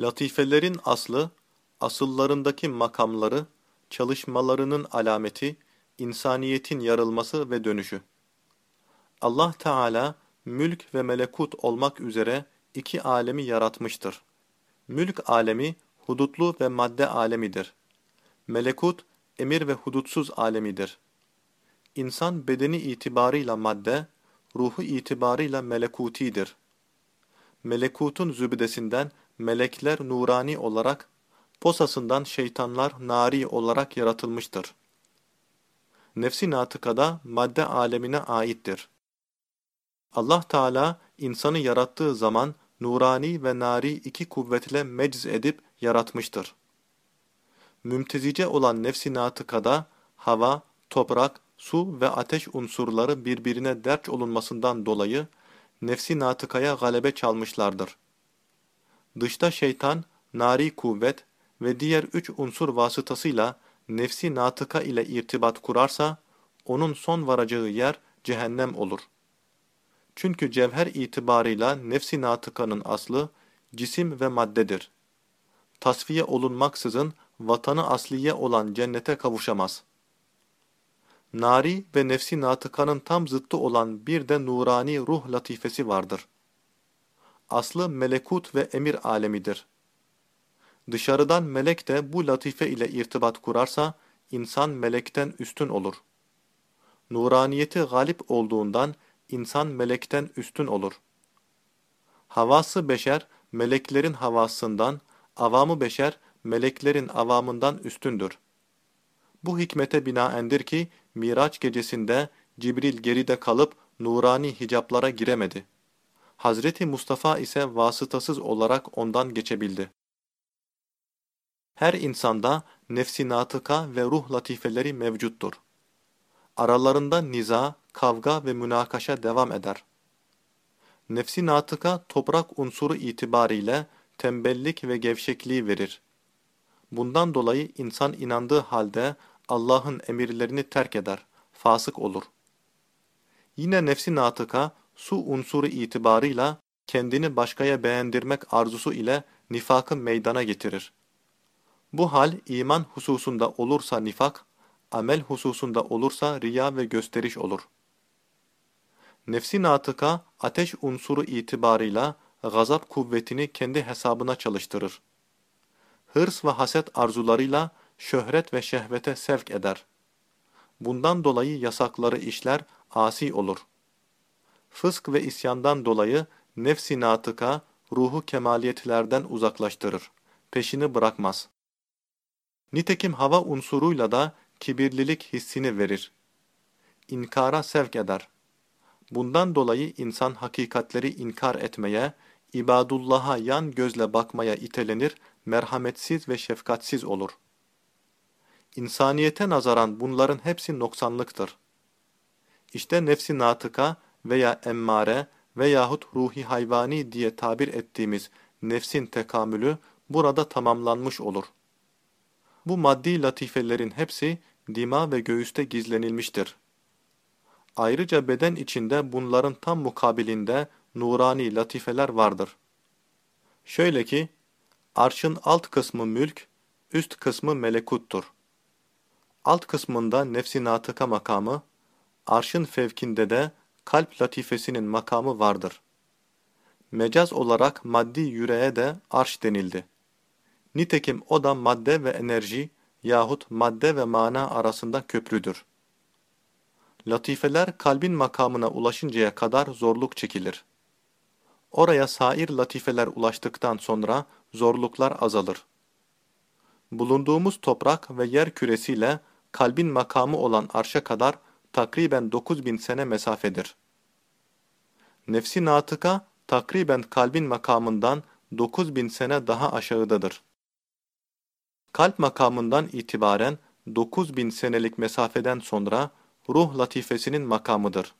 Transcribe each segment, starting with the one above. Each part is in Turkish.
Latifelerin aslı, asıllarındaki makamları, çalışmalarının alameti, insaniyetin yarılması ve dönüşü. Allah Teala, mülk ve melekut olmak üzere iki alemi yaratmıştır. Mülk alemi, hudutlu ve madde alemidir. Melekut, emir ve hudutsuz alemidir. İnsan bedeni itibarıyla madde, ruhu itibarıyla melekutidir. Melekutun zübdesinden melekler nurani olarak, posasından şeytanlar nari olarak yaratılmıştır. Nefsi natıkada madde alemine aittir. Allah Teala insanı yarattığı zaman nurani ve nari iki kuvvetle mecz edip yaratmıştır. Mümtezice olan nefsi natıkada hava, toprak, su ve ateş unsurları birbirine derç olunmasından dolayı nefsi natıkaya galebe çalmışlardır. Dışta şeytan, nari kuvvet ve diğer üç unsur vasıtasıyla nefsi natıka ile irtibat kurarsa, onun son varacağı yer cehennem olur. Çünkü cevher itibarıyla nefsi natıkanın aslı, cisim ve maddedir. Tasfiye olunmaksızın vatanı asliye olan cennete kavuşamaz. Nari ve nefsi natıkanın tam zıttı olan bir de nurani ruh latifesi vardır. Aslı melekut ve emir alemidir. Dışarıdan melek de bu latife ile irtibat kurarsa, insan melekten üstün olur. Nuraniyeti galip olduğundan, insan melekten üstün olur. Havası beşer, meleklerin havasından, avamı beşer, meleklerin avamından üstündür. Bu hikmete binaendir ki, Miraç gecesinde Cibril geride kalıp nurani hicaplara giremedi. Hazreti Mustafa ise vasıtasız olarak ondan geçebildi. Her insanda nefsi natıka ve ruh latifeleri mevcuttur. Aralarında niza, kavga ve münakaşa devam eder. Nefsi natıka toprak unsuru itibariyle tembellik ve gevşekliği verir. Bundan dolayı insan inandığı halde Allah'ın emirlerini terk eder, fasık olur. Yine nefsi natıka su unsuru itibarıyla kendini başkaya beğendirmek arzusu ile nifakı meydana getirir. Bu hal iman hususunda olursa nifak, amel hususunda olursa riya ve gösteriş olur. Nefsi natıka ateş unsuru itibarıyla gazap kuvvetini kendi hesabına çalıştırır. Hırs ve haset arzularıyla şöhret ve şehvete sevk eder. Bundan dolayı yasakları işler, asi olur. Fısk ve isyandan dolayı nefsi natıka ruhu kemaliyetlerden uzaklaştırır. Peşini bırakmaz. Nitekim hava unsuruyla da kibirlilik hissini verir. İnkara sevk eder. Bundan dolayı insan hakikatleri inkar etmeye, ibadullah'a yan gözle bakmaya itelenir, merhametsiz ve şefkatsiz olur. İnsaniyete nazaran bunların hepsi noksanlıktır. İşte nefsi natıka veya emmare veyahut ruhi hayvani diye tabir ettiğimiz nefsin tekamülü burada tamamlanmış olur. Bu maddi latifelerin hepsi dima ve göğüste gizlenilmiştir. Ayrıca beden içinde bunların tam mukabilinde nurani latifeler vardır. Şöyle ki, arşın alt kısmı mülk, üst kısmı melekuttur. Alt kısmında nefsi natıka makamı, arşın fevkinde de kalp latifesinin makamı vardır. Mecaz olarak maddi yüreğe de arş denildi. Nitekim o da madde ve enerji yahut madde ve mana arasında köprüdür. Latifeler kalbin makamına ulaşıncaya kadar zorluk çekilir. Oraya sair latifeler ulaştıktan sonra zorluklar azalır. Bulunduğumuz toprak ve yer küresiyle kalbin makamı olan arşa kadar takriben 9000 sene mesafedir. Nefsi natıka takriben kalbin makamından 9000 sene daha aşağıdadır. Kalp makamından itibaren 9000 senelik mesafeden sonra ruh latifesinin makamıdır.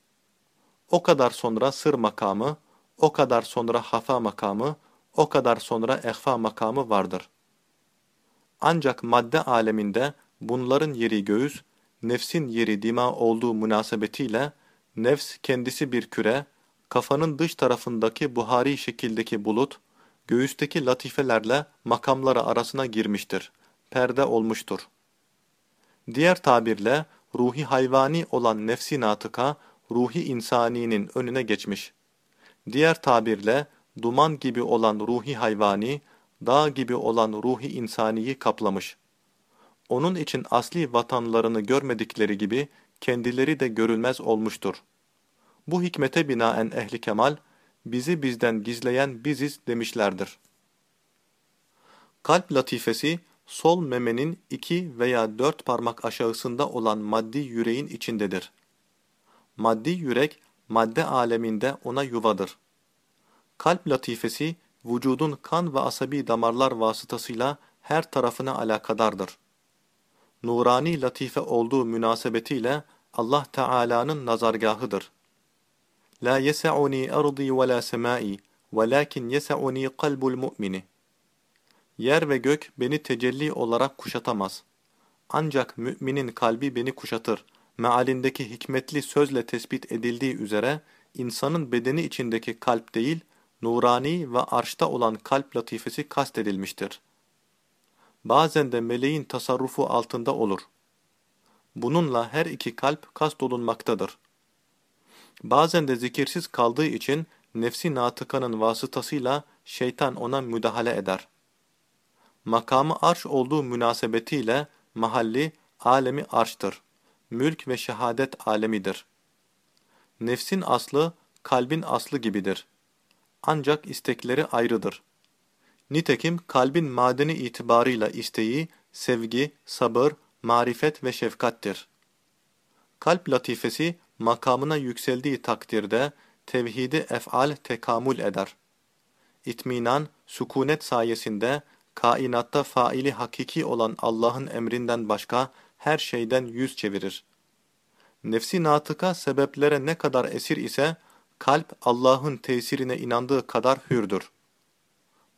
O kadar sonra sır makamı, o kadar sonra hafa makamı, o kadar sonra ehfa makamı vardır. Ancak madde aleminde bunların yeri göğüs, nefsin yeri dima olduğu münasebetiyle, nefs kendisi bir küre, kafanın dış tarafındaki buhari şekildeki bulut, göğüsteki latifelerle makamları arasına girmiştir, perde olmuştur. Diğer tabirle ruhi hayvani olan nefsi natıka, ruhi insaninin önüne geçmiş. Diğer tabirle duman gibi olan ruhi hayvani, dağ gibi olan ruhi insaniyi kaplamış. Onun için asli vatanlarını görmedikleri gibi kendileri de görülmez olmuştur. Bu hikmete binaen ehli kemal, bizi bizden gizleyen biziz demişlerdir. Kalp latifesi, sol memenin iki veya dört parmak aşağısında olan maddi yüreğin içindedir. Maddi yürek, madde aleminde ona yuvadır. Kalp latifesi, vücudun kan ve asabi damarlar vasıtasıyla her tarafına alakadardır. Nurani latife olduğu münasebetiyle Allah Teala'nın nazargahıdır. La yes'uni ardi ve la semai, velakin yes'uni kalbul mu'mini. Yer ve gök beni tecelli olarak kuşatamaz. Ancak müminin kalbi beni kuşatır. Mealindeki hikmetli sözle tespit edildiği üzere, insanın bedeni içindeki kalp değil, nurani ve arşta olan kalp latifesi kastedilmiştir. Bazen de meleğin tasarrufu altında olur. Bununla her iki kalp kastolunmaktadır. Bazen de zikirsiz kaldığı için nefsi natıkanın vasıtasıyla şeytan ona müdahale eder. Makamı arş olduğu münasebetiyle mahalli alemi arştır. Mülk ve şehadet alemidir. Nefsin aslı kalbin aslı gibidir. Ancak istekleri ayrıdır. Nitekim kalbin madeni itibarıyla isteği, sevgi, sabır, marifet ve şefkattir. Kalp latifesi makamına yükseldiği takdirde tevhidi ef'al tekamül eder. İtminan, sükunet sayesinde kainatta faili hakiki olan Allah'ın emrinden başka her şeyden yüz çevirir. Nefsi natıka sebeplere ne kadar esir ise, kalp Allah'ın tesirine inandığı kadar hürdür.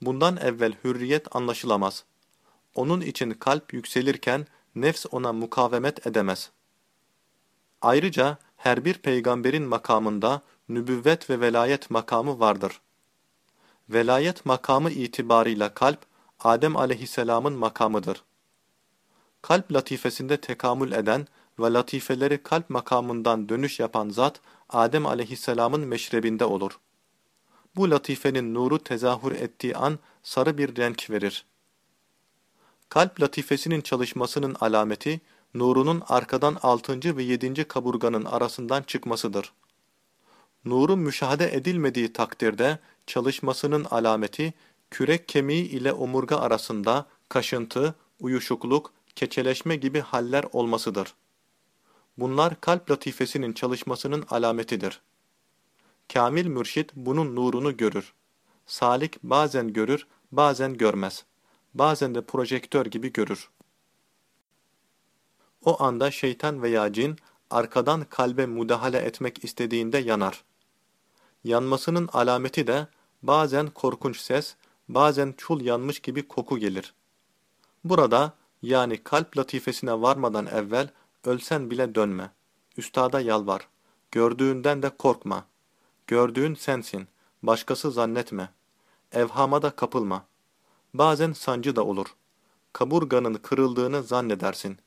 Bundan evvel hürriyet anlaşılamaz. Onun için kalp yükselirken nefs ona mukavemet edemez. Ayrıca her bir peygamberin makamında nübüvvet ve velayet makamı vardır. Velayet makamı itibarıyla kalp, Adem aleyhisselamın makamıdır. Kalp latifesinde tekamül eden ve latifeleri kalp makamından dönüş yapan zat, Adem aleyhisselamın meşrebinde olur. Bu latifenin nuru tezahür ettiği an sarı bir renk verir. Kalp latifesinin çalışmasının alameti, nurunun arkadan altıncı ve yedinci kaburganın arasından çıkmasıdır. Nurun müşahede edilmediği takdirde çalışmasının alameti, kürek kemiği ile omurga arasında kaşıntı, uyuşukluk, keçeleşme gibi haller olmasıdır. Bunlar kalp latifesinin çalışmasının alametidir. Kamil mürşit bunun nurunu görür. Salik bazen görür, bazen görmez. Bazen de projektör gibi görür. O anda şeytan veya cin arkadan kalbe müdahale etmek istediğinde yanar. Yanmasının alameti de bazen korkunç ses, bazen çul yanmış gibi koku gelir. Burada yani kalp latifesine varmadan evvel ölsen bile dönme. Üstada yalvar. Gördüğünden de korkma. Gördüğün sensin. Başkası zannetme. Evhama da kapılma. Bazen sancı da olur. Kaburganın kırıldığını zannedersin.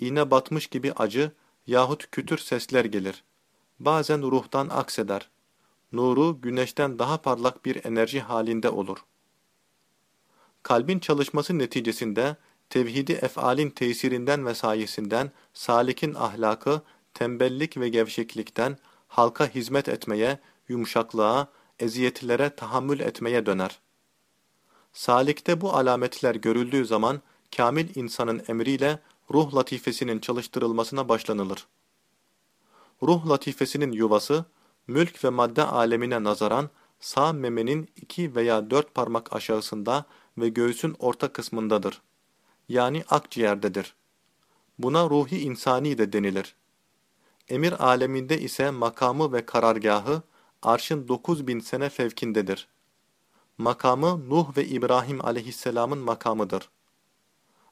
İğne batmış gibi acı yahut kütür sesler gelir. Bazen ruhtan akseder. Nuru güneşten daha parlak bir enerji halinde olur. Kalbin çalışması neticesinde tevhidi efalin tesirinden ve sayesinden salikin ahlakı tembellik ve gevşeklikten halka hizmet etmeye, yumuşaklığa, eziyetlere tahammül etmeye döner. Salikte bu alametler görüldüğü zaman kamil insanın emriyle ruh latifesinin çalıştırılmasına başlanılır. Ruh latifesinin yuvası, mülk ve madde alemine nazaran sağ memenin iki veya dört parmak aşağısında ve göğsün orta kısmındadır. Yani akciğerdedir. Buna ruhi insani de denilir. Emir aleminde ise makamı ve karargahı arşın dokuz bin sene fevkindedir. Makamı Nuh ve İbrahim aleyhisselamın makamıdır.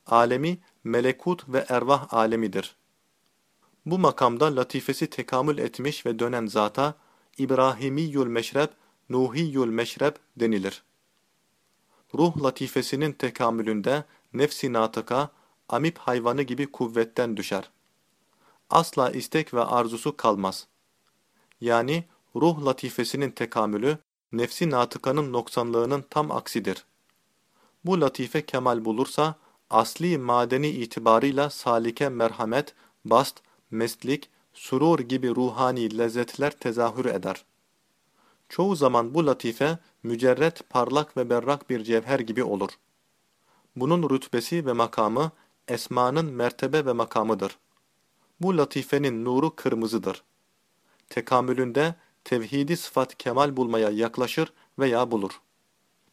Alemi melekut ve ervah alemidir. Bu makamda latifesi tekamül etmiş ve dönen zata İbrahimiyül meşrep, Nuhiyül meşrep denilir. ruh latifesinin tekamülünde nefsi natıka, amip hayvanı gibi kuvvetten düşer. Asla istek ve arzusu kalmaz. Yani ruh latifesinin tekamülü, nefsi natıkanın noksanlığının tam aksidir. Bu latife kemal bulursa, asli madeni itibarıyla salike merhamet, bast, meslik, surur gibi ruhani lezzetler tezahür eder. Çoğu zaman bu latife mücerret, parlak ve berrak bir cevher gibi olur. Bunun rütbesi ve makamı esmanın mertebe ve makamıdır. Bu latifenin nuru kırmızıdır. Tekamülünde tevhidi sıfat kemal bulmaya yaklaşır veya bulur.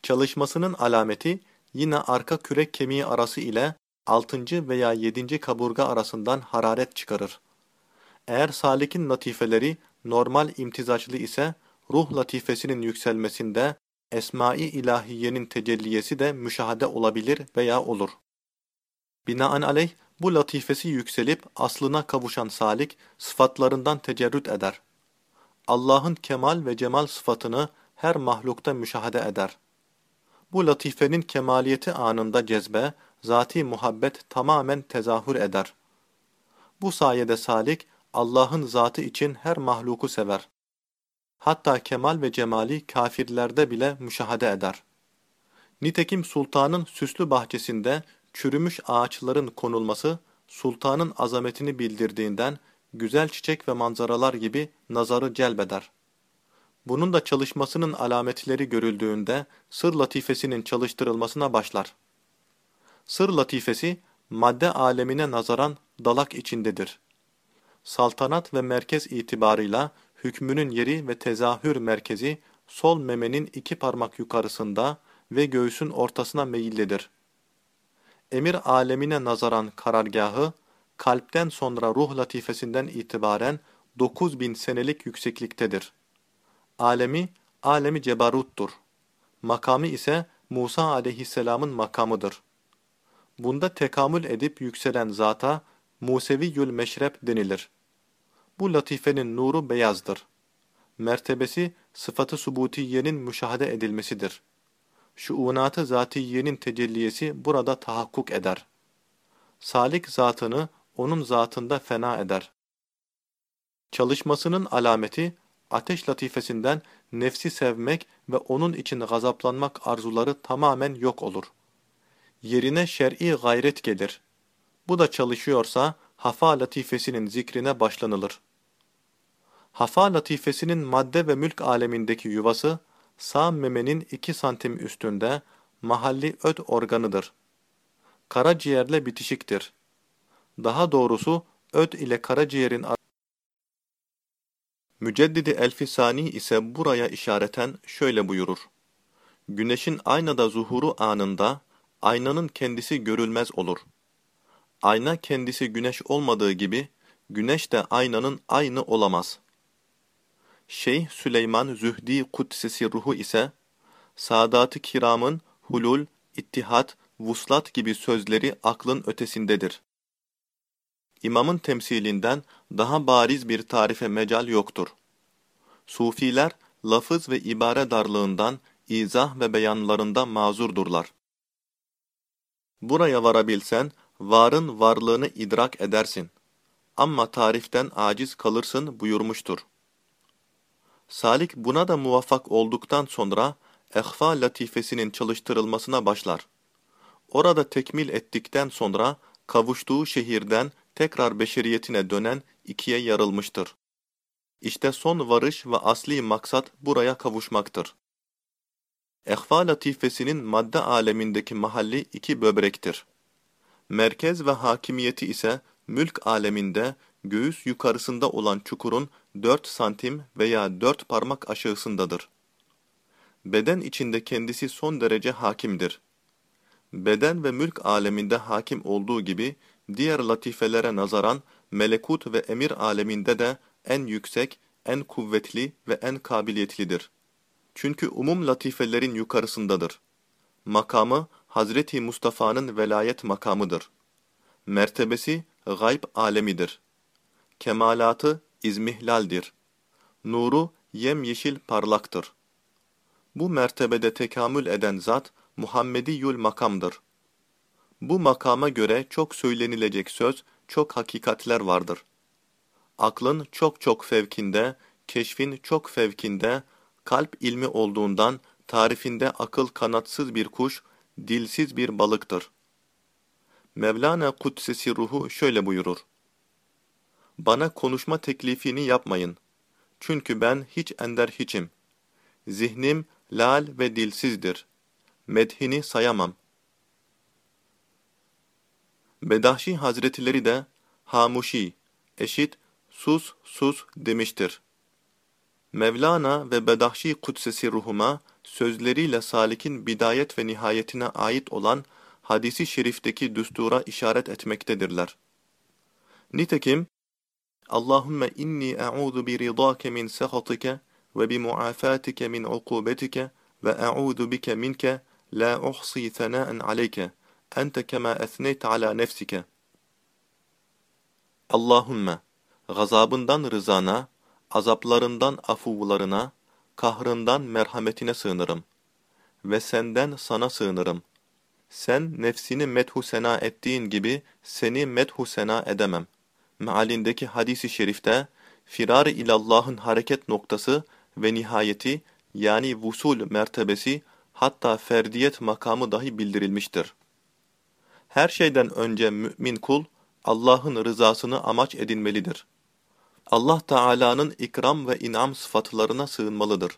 Çalışmasının alameti yine arka kürek kemiği arası ile 6. veya 7. kaburga arasından hararet çıkarır. Eğer salikin latifeleri normal imtizaçlı ise ruh latifesinin yükselmesinde esma-i ilahiyenin tecelliyesi de müşahede olabilir veya olur. Binaenaleyh bu latifesi yükselip aslına kavuşan salik sıfatlarından tecerrüt eder. Allah'ın kemal ve cemal sıfatını her mahlukta müşahede eder. Bu latifenin kemaliyeti anında cezbe, zati muhabbet tamamen tezahür eder. Bu sayede salik, Allah'ın zatı için her mahluku sever. Hatta kemal ve cemali kafirlerde bile müşahede eder. Nitekim sultanın süslü bahçesinde çürümüş ağaçların konulması, sultanın azametini bildirdiğinden güzel çiçek ve manzaralar gibi nazarı celbeder. Bunun da çalışmasının alametleri görüldüğünde sır latifesinin çalıştırılmasına başlar. Sır latifesi, madde alemine nazaran dalak içindedir. Saltanat ve merkez itibarıyla hükmünün yeri ve tezahür merkezi sol memenin iki parmak yukarısında ve göğsün ortasına meyillidir. Emir alemine nazaran karargahı, kalpten sonra ruh latifesinden itibaren 9000 senelik yüksekliktedir. Alemi, alemi cebaruttur. Makamı ise Musa aleyhisselamın makamıdır. Bunda tekamül edip yükselen zata Museviyyül meşrep denilir. Bu latifenin nuru beyazdır. Mertebesi sıfatı subutiyenin müşahede edilmesidir. Şuunatı zatiyenin tecelliyesi burada tahakkuk eder. Salik zatını onun zatında fena eder. Çalışmasının alameti, ateş latifesinden nefsi sevmek ve onun için gazaplanmak arzuları tamamen yok olur. Yerine şer'i gayret gelir. Bu da çalışıyorsa, hafa latifesinin zikrine başlanılır. Hafa latifesinin madde ve mülk alemindeki yuvası, sağ memenin iki santim üstünde mahalli öt organıdır. Karaciğerle bitişiktir. Daha doğrusu öt ile karaciğerin Müceddidi Elfisani ise buraya işareten şöyle buyurur. Güneşin aynada zuhuru anında aynanın kendisi görülmez olur. Ayna kendisi güneş olmadığı gibi güneş de aynanın aynı olamaz. Şeyh Süleyman Zühdi Kudsesi ruhu ise Sadat-ı Kiram'ın hulul, ittihat, vuslat gibi sözleri aklın ötesindedir. İmamın temsilinden daha bariz bir tarife mecal yoktur. Sufiler, lafız ve ibare darlığından, izah ve beyanlarında mazurdurlar. Buraya varabilsen, varın varlığını idrak edersin. Ama tariften aciz kalırsın buyurmuştur. Salik buna da muvaffak olduktan sonra, ehfa latifesinin çalıştırılmasına başlar. Orada tekmil ettikten sonra, kavuştuğu şehirden tekrar beşeriyetine dönen ikiye yarılmıştır. İşte son varış ve asli maksat buraya kavuşmaktır. Ehfa latifesinin madde alemindeki mahalli iki böbrektir. Merkez ve hakimiyeti ise mülk aleminde göğüs yukarısında olan çukurun 4 santim veya 4 parmak aşağısındadır. Beden içinde kendisi son derece hakimdir. Beden ve mülk aleminde hakim olduğu gibi diğer latifelere nazaran melekut ve emir aleminde de en yüksek, en kuvvetli ve en kabiliyetlidir. Çünkü umum latifelerin yukarısındadır. Makamı Hazreti Mustafa'nın velayet makamıdır. Mertebesi gayb alemidir. Kemalatı izmihlaldir. Nuru yemyeşil parlaktır. Bu mertebede tekamül eden zat, Muhammediyül makamdır. Bu makama göre çok söylenilecek söz, çok hakikatler vardır. Aklın çok çok fevkinde, keşfin çok fevkinde, kalp ilmi olduğundan tarifinde akıl kanatsız bir kuş, dilsiz bir balıktır. Mevlana Kudsesi Ruhu şöyle buyurur. Bana konuşma teklifini yapmayın. Çünkü ben hiç ender hiçim. Zihnim lal ve dilsizdir. Medhini sayamam. Bedahşi Hazretleri de hamuşi, eşit sus sus demiştir. Mevlana ve Bedahşi Kudsesi ruhuma sözleriyle salikin bidayet ve nihayetine ait olan hadisi şerifteki düstura işaret etmektedirler. Nitekim Allahümme inni e'udu bi ridake min sehatike ve bi muafatike min ukubetike ve e'udu bike minke la uhsi thana'en aleyke ente kema ethneyt ala nefsike. Allahümme gazabından rızana, azaplarından afuvlarına, kahrından merhametine sığınırım. Ve senden sana sığınırım. Sen nefsini methu sena ettiğin gibi seni methu sena edemem. Mealindeki hadisi şerifte, firar ilallah'ın hareket noktası ve nihayeti yani vusul mertebesi hatta ferdiyet makamı dahi bildirilmiştir. Her şeyden önce mümin kul, Allah'ın rızasını amaç edinmelidir. Allah Teala'nın ikram ve inam sıfatlarına sığınmalıdır.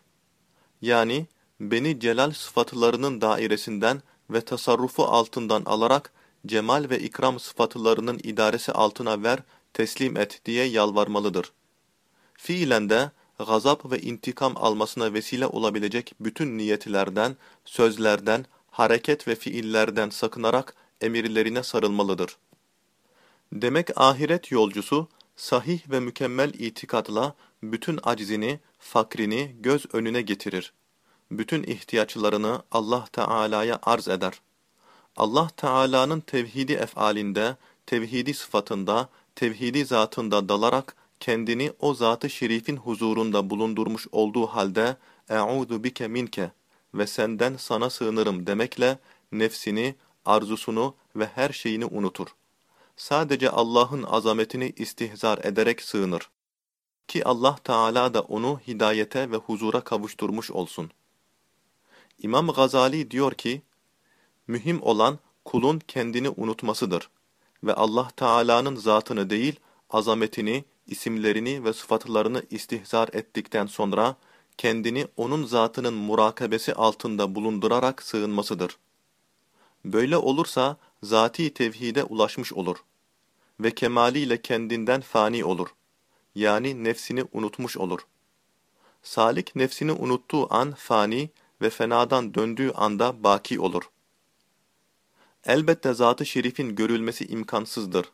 Yani beni celal sıfatlarının dairesinden ve tasarrufu altından alarak cemal ve ikram sıfatlarının idaresi altına ver, teslim et diye yalvarmalıdır. Fiilen de gazap ve intikam almasına vesile olabilecek bütün niyetlerden, sözlerden, hareket ve fiillerden sakınarak emirlerine sarılmalıdır. Demek ahiret yolcusu, sahih ve mükemmel itikadla bütün aczini, fakrini göz önüne getirir. Bütün ihtiyaçlarını Allah Teala'ya arz eder. Allah Teala'nın tevhidi efalinde, tevhidi sıfatında, tevhidi zatında dalarak kendini o zatı şerifin huzurunda bulundurmuş olduğu halde "Eûzu bike minke" ve senden sana sığınırım demekle nefsini, arzusunu ve her şeyini unutur sadece Allah'ın azametini istihzar ederek sığınır. Ki Allah Teala da onu hidayete ve huzura kavuşturmuş olsun. İmam Gazali diyor ki, mühim olan kulun kendini unutmasıdır ve Allah Teala'nın zatını değil, azametini, isimlerini ve sıfatlarını istihzar ettikten sonra, kendini onun zatının murakabesi altında bulundurarak sığınmasıdır. Böyle olursa, zati tevhide ulaşmış olur ve kemaliyle kendinden fani olur. Yani nefsini unutmuş olur. Salik nefsini unuttuğu an fani ve fenadan döndüğü anda baki olur. Elbette zat-ı şerifin görülmesi imkansızdır.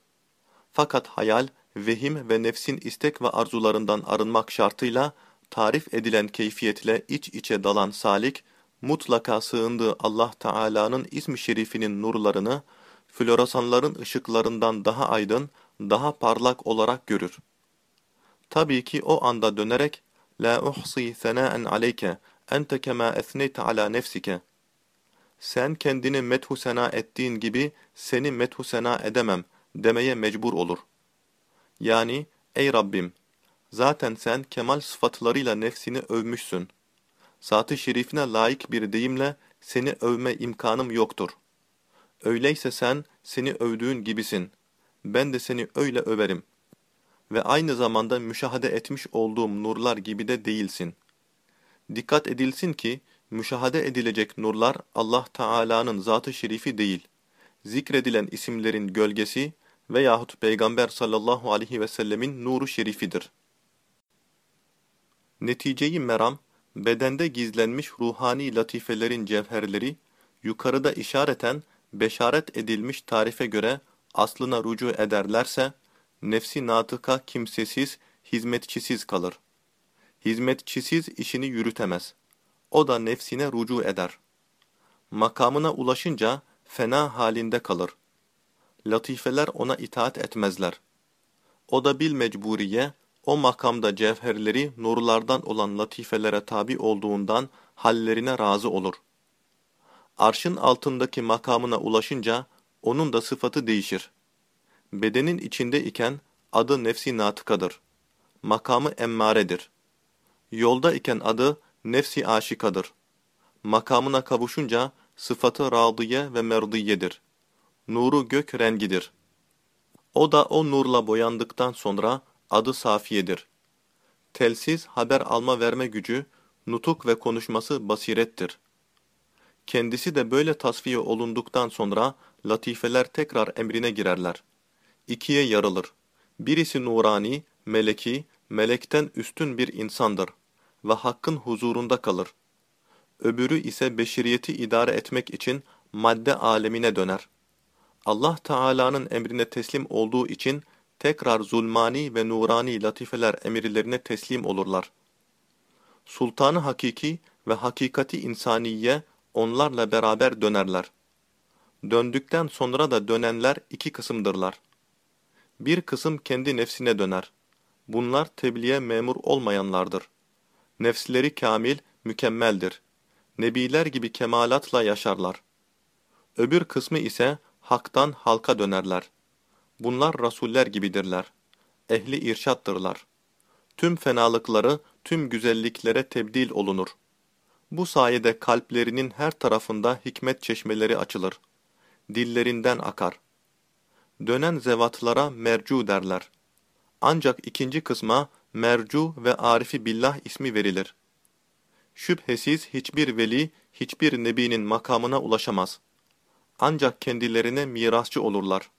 Fakat hayal, vehim ve nefsin istek ve arzularından arınmak şartıyla tarif edilen keyfiyetle iç içe dalan salik, mutlaka sığındığı Allah Teala'nın ismi şerifinin nurlarını floresanların ışıklarından daha aydın, daha parlak olarak görür. Tabii ki o anda dönerek La uhsi senâen aleyke ente kemâ ethneyte alâ nefsike Sen kendini methu sena ettiğin gibi seni methu sena edemem demeye mecbur olur. Yani ey Rabbim zaten sen kemal sıfatlarıyla nefsini övmüşsün. Zat-ı şerifine layık bir deyimle seni övme imkanım yoktur. Öyleyse sen, seni övdüğün gibisin. Ben de seni öyle överim. Ve aynı zamanda müşahede etmiş olduğum nurlar gibi de değilsin. Dikkat edilsin ki, müşahede edilecek nurlar Allah Teala'nın zatı şerifi değil. Zikredilen isimlerin gölgesi veyahut Peygamber sallallahu aleyhi ve sellemin nuru şerifidir. Neticeyi meram, bedende gizlenmiş ruhani latifelerin cevherleri, yukarıda işareten beşaret edilmiş tarife göre aslına rucu ederlerse, nefsi natıka kimsesiz, hizmetçisiz kalır. Hizmetçisiz işini yürütemez. O da nefsine rucu eder. Makamına ulaşınca fena halinde kalır. Latifeler ona itaat etmezler. O da bil mecburiye, o makamda cevherleri nurlardan olan latifelere tabi olduğundan hallerine razı olur.'' Arşın altındaki makamına ulaşınca onun da sıfatı değişir. Bedenin içinde iken adı nefsi natıkadır. Makamı emmaredir. Yolda iken adı nefsi aşikadır. Makamına kavuşunca sıfatı radiye ve merdiyedir. Nuru gök rengidir. O da o nurla boyandıktan sonra adı safiyedir. Telsiz haber alma verme gücü, nutuk ve konuşması basirettir. Kendisi de böyle tasfiye olunduktan sonra latifeler tekrar emrine girerler. İkiye yarılır. Birisi nurani, meleki, melekten üstün bir insandır ve hakkın huzurunda kalır. Öbürü ise beşeriyeti idare etmek için madde alemine döner. Allah Teala'nın emrine teslim olduğu için tekrar zulmani ve nurani latifeler emirlerine teslim olurlar. Sultanı hakiki ve hakikati insaniye onlarla beraber dönerler. Döndükten sonra da dönenler iki kısımdırlar. Bir kısım kendi nefsine döner. Bunlar tebliğe memur olmayanlardır. Nefsleri kamil, mükemmeldir. Nebiler gibi kemalatla yaşarlar. Öbür kısmı ise haktan halka dönerler. Bunlar rasuller gibidirler. Ehli irşattırlar. Tüm fenalıkları tüm güzelliklere tebdil olunur. Bu sayede kalplerinin her tarafında hikmet çeşmeleri açılır. Dillerinden akar. Dönen zevatlara mercu derler. Ancak ikinci kısma mercu ve arifi billah ismi verilir. Şüphesiz hiçbir veli, hiçbir nebinin makamına ulaşamaz. Ancak kendilerine mirasçı olurlar.